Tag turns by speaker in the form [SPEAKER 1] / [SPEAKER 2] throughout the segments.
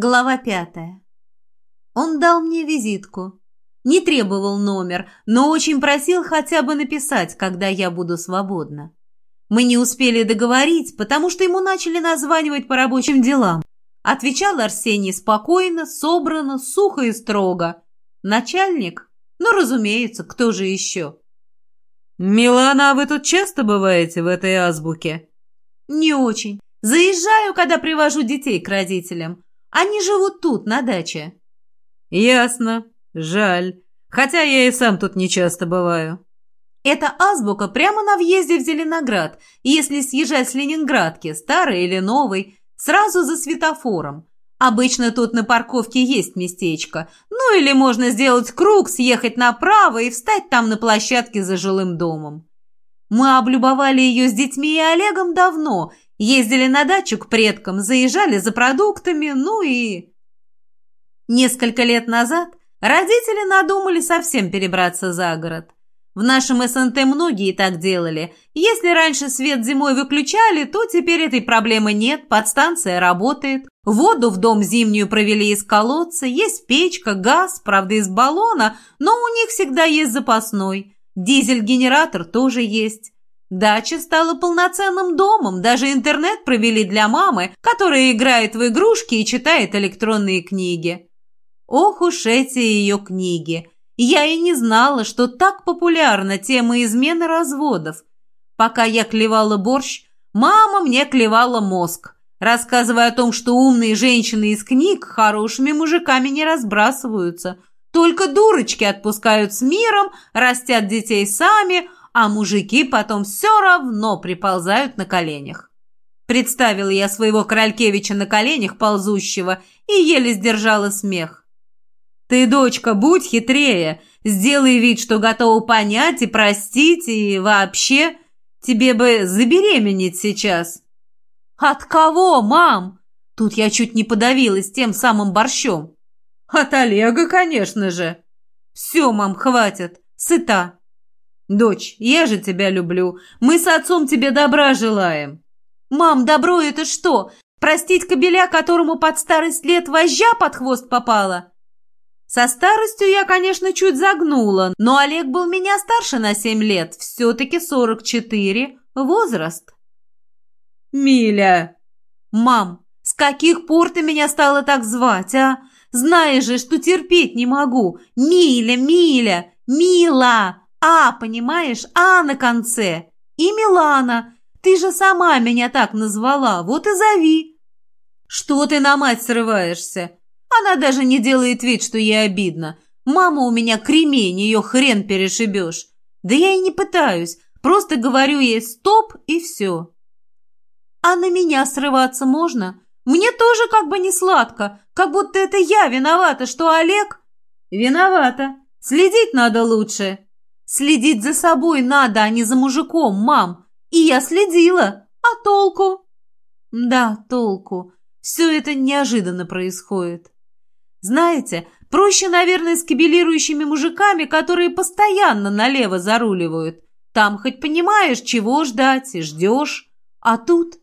[SPEAKER 1] Глава пятая. Он дал мне визитку. Не требовал номер, но очень просил хотя бы написать, когда я буду свободна. Мы не успели договорить, потому что ему начали названивать по рабочим делам. Отвечал Арсений спокойно, собрано, сухо и строго. Начальник? Ну, разумеется, кто же еще?
[SPEAKER 2] «Милана, а вы тут часто бываете в этой азбуке?»
[SPEAKER 1] «Не очень. Заезжаю, когда привожу детей к родителям. Они живут тут, на даче».
[SPEAKER 2] «Ясно. Жаль. Хотя я и сам тут не часто бываю».
[SPEAKER 1] Это азбука прямо на въезде в Зеленоград, если съезжать с Ленинградки, старой или новой, сразу за светофором. Обычно тут на парковке есть местечко. Ну или можно сделать круг, съехать направо и встать там на площадке за жилым домом. Мы облюбовали ее с детьми и Олегом давно, ездили на дачу к предкам, заезжали за продуктами, ну и... Несколько лет назад родители надумали совсем перебраться за город. В нашем СНТ многие так делали. Если раньше свет зимой выключали, то теперь этой проблемы нет, подстанция работает. Воду в дом зимнюю провели из колодца, есть печка, газ, правда из баллона, но у них всегда есть запасной. Дизель-генератор тоже есть. Дача стала полноценным домом, даже интернет провели для мамы, которая играет в игрушки и читает электронные книги. Ох уж эти ее книги! Я и не знала, что так популярна тема измены разводов. Пока я клевала борщ, мама мне клевала мозг, рассказывая о том, что умные женщины из книг хорошими мужиками не разбрасываются. Только дурочки отпускают с миром, растят детей сами, а мужики потом все равно приползают на коленях. Представила я своего Королькевича на коленях ползущего и еле сдержала смех. Ты, дочка, будь хитрее, сделай вид, что готова понять и простить, и вообще тебе бы забеременеть сейчас». «От кого, мам?» Тут я чуть не подавилась тем самым борщом. «От Олега, конечно же». «Все, мам, хватит, сыта». «Дочь, я же тебя люблю. Мы с отцом тебе добра желаем». «Мам, добро это что? Простить кобеля, которому под старость лет вожжа под хвост попала?» Со старостью я, конечно, чуть загнула, но Олег был меня старше на семь лет, все-таки сорок четыре, возраст.
[SPEAKER 2] «Миля!»
[SPEAKER 1] «Мам, с каких пор ты меня стала так звать, а? Знаешь же, что терпеть не могу. Миля, Миля, Мила! А, понимаешь, А на конце. И Милана. Ты же сама меня так назвала, вот и зови». «Что ты на мать срываешься? Она даже не делает вид, что ей обидно. Мама у меня кремень, ее хрен перешибешь. Да я и не пытаюсь, просто говорю ей «стоп» и все. А на меня срываться можно? Мне тоже как бы не сладко, как будто это я виновата, что Олег... Виновата. Следить надо лучше. Следить за собой надо, а не за мужиком, мам. И я следила. А толку? Да, толку. Все это неожиданно происходит. Знаете, проще, наверное, с кабелирующими мужиками, которые постоянно налево заруливают. Там хоть понимаешь, чего ждать, и ждешь. А тут...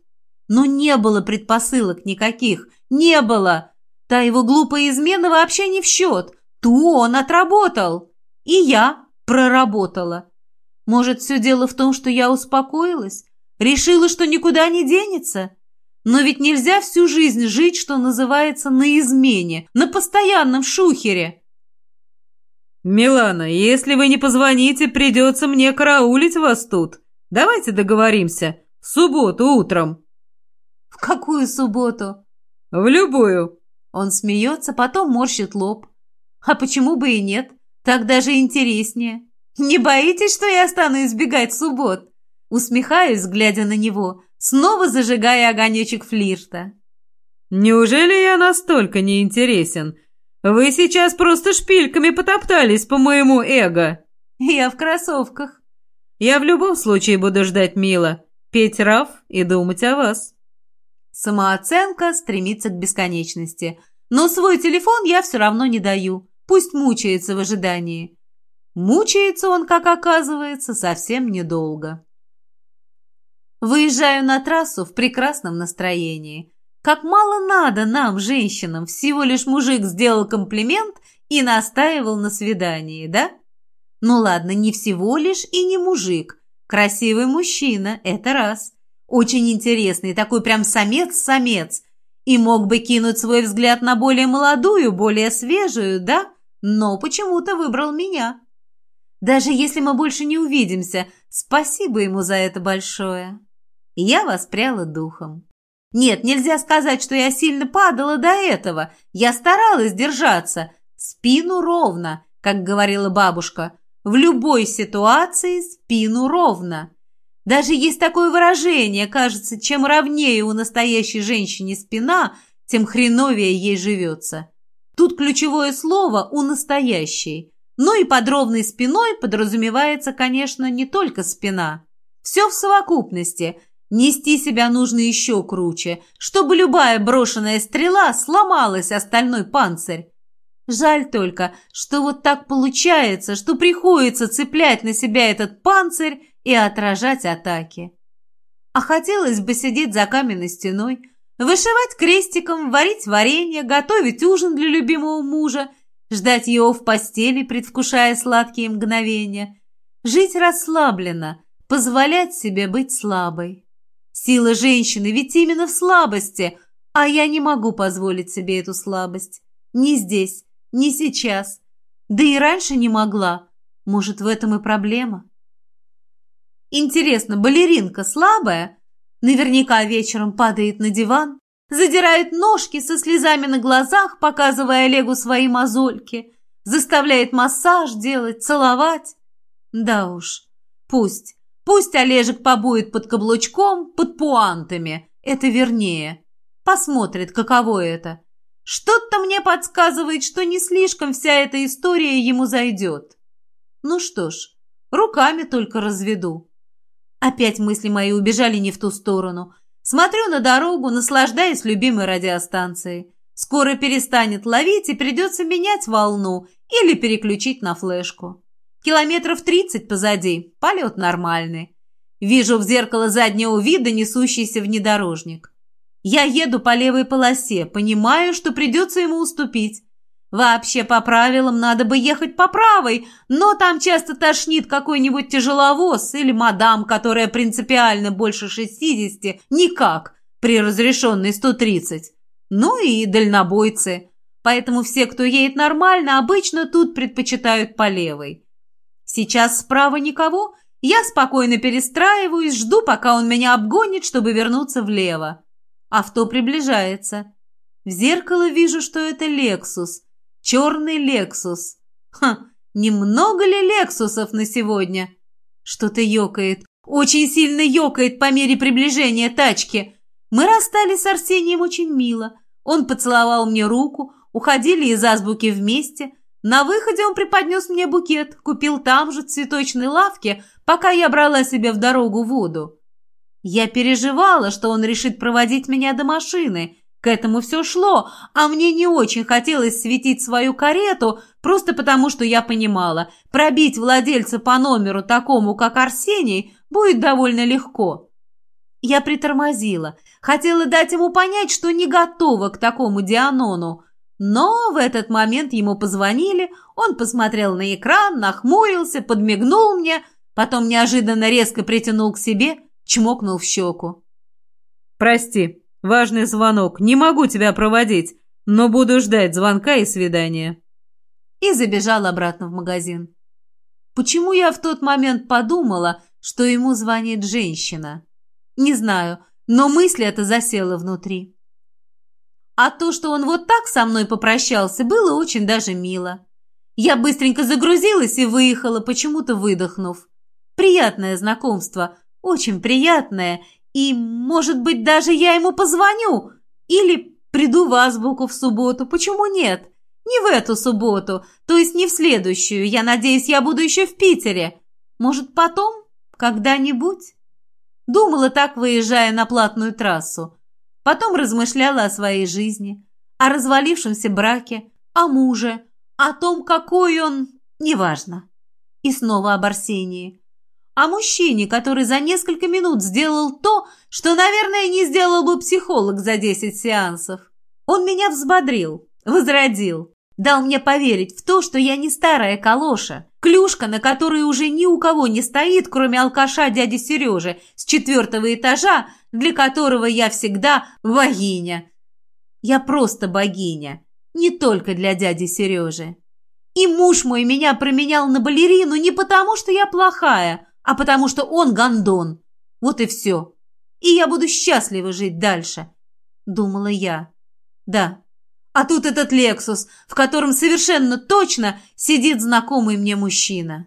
[SPEAKER 1] Ну, не было предпосылок никаких. Не было. Та его глупая измена вообще не в счет. Ту он отработал. И я проработала. Может, все дело в том, что я успокоилась? Решила, что никуда не денется? Но ведь нельзя всю жизнь жить, что называется, на измене, на постоянном шухере.
[SPEAKER 2] «Милана, если вы не позвоните, придется мне караулить вас тут. Давайте договоримся. В субботу утром».
[SPEAKER 1] «В какую субботу?»
[SPEAKER 2] «В любую».
[SPEAKER 1] Он смеется, потом морщит лоб. «А почему бы и нет? Так даже интереснее. Не боитесь, что я стану избегать суббот?» Усмехаюсь, глядя на него снова зажигая огонечек флирта.
[SPEAKER 2] «Неужели я настолько неинтересен? Вы сейчас просто шпильками потоптались по моему эго!»
[SPEAKER 1] «Я в кроссовках».
[SPEAKER 2] «Я в любом случае буду ждать Мила, петь Раф и думать о вас».
[SPEAKER 1] Самооценка стремится к бесконечности, но свой телефон я все равно не даю, пусть мучается в ожидании. Мучается он, как оказывается, совсем недолго. Выезжаю на трассу в прекрасном настроении. Как мало надо нам, женщинам, всего лишь мужик сделал комплимент и настаивал на свидании, да? Ну ладно, не всего лишь и не мужик. Красивый мужчина, это раз. Очень интересный, такой прям самец-самец. И мог бы кинуть свой взгляд на более молодую, более свежую, да? Но почему-то выбрал меня. Даже если мы больше не увидимся, спасибо ему за это большое. Я воспряла духом. Нет, нельзя сказать, что я сильно падала до этого. Я старалась держаться. Спину ровно, как говорила бабушка. В любой ситуации спину ровно. Даже есть такое выражение, кажется, чем ровнее у настоящей женщины спина, тем хреновее ей живется. Тут ключевое слово «у настоящей». Ну и под ровной спиной подразумевается, конечно, не только спина. Все в совокупности. Нести себя нужно еще круче, чтобы любая брошенная стрела сломалась остальной панцирь. Жаль только, что вот так получается, что приходится цеплять на себя этот панцирь и отражать атаки. А хотелось бы сидеть за каменной стеной, вышивать крестиком, варить варенье, готовить ужин для любимого мужа, ждать его в постели, предвкушая сладкие мгновения, жить расслабленно, позволять себе быть слабой. Сила женщины ведь именно в слабости, а я не могу позволить себе эту слабость. Ни здесь, не сейчас. Да и раньше не могла. Может, в этом и проблема? Интересно, балеринка слабая? Наверняка вечером падает на диван, задирает ножки со слезами на глазах, показывая Олегу свои мозольки, заставляет массаж делать, целовать. Да уж, пусть, пусть Олежек побует под каблучком, под пуантами, это вернее. Посмотрит, каково это. Что-то мне подсказывает, что не слишком вся эта история ему зайдет. Ну что ж, руками только разведу. Опять мысли мои убежали не в ту сторону. Смотрю на дорогу, наслаждаясь любимой радиостанцией. Скоро перестанет ловить и придется менять волну или переключить на флешку. Километров тридцать позади, полет нормальный. Вижу в зеркало заднего вида несущийся внедорожник. Я еду по левой полосе, понимаю, что придется ему уступить. Вообще, по правилам, надо бы ехать по правой, но там часто тошнит какой-нибудь тяжеловоз или мадам, которая принципиально больше 60, никак, при разрешенной 130. Ну и дальнобойцы. Поэтому все, кто едет нормально, обычно тут предпочитают по левой. Сейчас справа никого, я спокойно перестраиваюсь, жду, пока он меня обгонит, чтобы вернуться влево. Авто приближается. В зеркало вижу, что это «Лексус». Черный «Лексус». Ха, немного ли «Лексусов» на сегодня? Что-то ёкает. Очень сильно ёкает по мере приближения тачки. Мы расстались с Арсением очень мило. Он поцеловал мне руку, уходили из азбуки вместе. На выходе он преподнес мне букет, купил там же в цветочной лавке, пока я брала себе в дорогу воду. Я переживала, что он решит проводить меня до машины. К этому все шло, а мне не очень хотелось светить свою карету, просто потому что я понимала, пробить владельца по номеру такому, как Арсений, будет довольно легко. Я притормозила, хотела дать ему понять, что не готова к такому Дианону. Но в этот момент ему позвонили, он посмотрел на экран, нахмурился, подмигнул мне, потом неожиданно резко притянул к себе – чмокнул в щеку.
[SPEAKER 2] «Прости, важный звонок, не могу тебя проводить, но буду ждать звонка и свидания».
[SPEAKER 1] И забежал обратно в магазин. Почему я в тот момент подумала, что ему звонит женщина? Не знаю, но мысль эта засела внутри. А то, что он вот так со мной попрощался, было очень даже мило. Я быстренько загрузилась и выехала, почему-то выдохнув. Приятное знакомство, очень приятное, и, может быть, даже я ему позвоню или приду в азбуку в субботу, почему нет? Не в эту субботу, то есть не в следующую, я надеюсь, я буду еще в Питере. Может, потом? Когда-нибудь? Думала так, выезжая на платную трассу. Потом размышляла о своей жизни, о развалившемся браке, о муже, о том, какой он... Неважно. И снова об Арсении. О мужчине, который за несколько минут сделал то, что, наверное, не сделал бы психолог за 10 сеансов. Он меня взбодрил, возродил, дал мне поверить в то, что я не старая калоша, клюшка, на которой уже ни у кого не стоит, кроме алкаша дяди Сережи с четвертого этажа, для которого я всегда богиня. Я просто богиня, не только для дяди Сережи. И муж мой меня променял на балерину не потому, что я плохая, а потому что он гондон. Вот и все. И я буду счастлива жить дальше, думала я. Да, а тут этот «Лексус», в котором совершенно точно сидит знакомый мне мужчина.